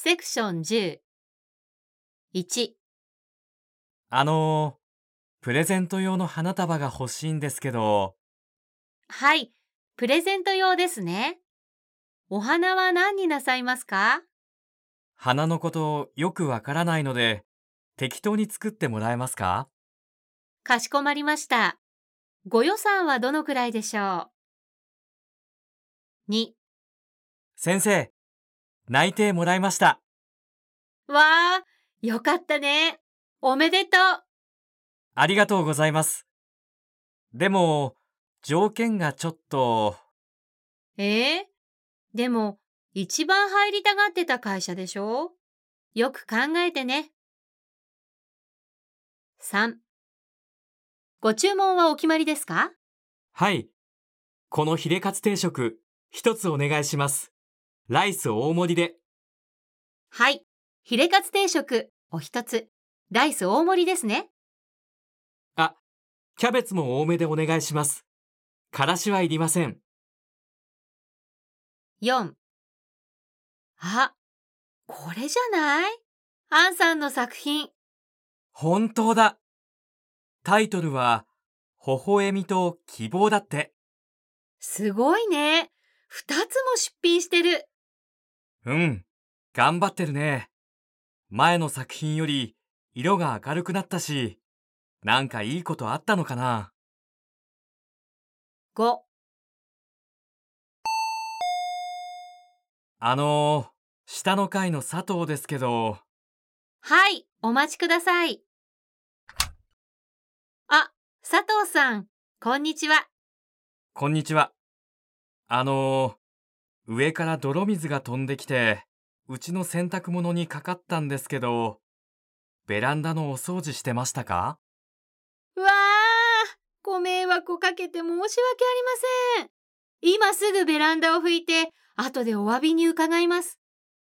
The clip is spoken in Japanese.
セクション10。1、あのー、プレゼント用の花束が欲しいんですけど、はい、プレゼント用ですね。お花は何になさいますか？花のことよくわからないので、適当に作ってもらえますか？かしこまりました。ご予算はどのくらいでしょう ?2、先生、内定もらいました。わあ、よかったね。おめでとう。ありがとうございます。でも、条件がちょっと、ええでも、一番入りたがってた会社でしょ？よく考えてね。3ご注文はお決まりですか？はい。このヒレカツ定食、一つお願いします。ライス大盛りで。はい。ヒレカツ定食、お一つ。ライス大盛りですね。あ、キャベツも多めでお願いします。からしはいりません。4あ、これじゃない？アンさんの作品。本当だ。タイトルは、微笑みと希望だって。すごいね。二つも出品してる。うん、頑張ってるね。前の作品より色が明るくなったし、なんかいいことあったのかな。5あのー、下の階の佐藤ですけど、はい、お待ちください。あ、佐藤さん、こんにちは。こんにちは。あのー、上から泥水が飛んできて、うちの洗濯物にかかったんですけど、ベランダのお掃除してましたか？わー、ご迷惑をかけて申し訳ありません。今すぐベランダを拭いて、後でお詫びに伺います。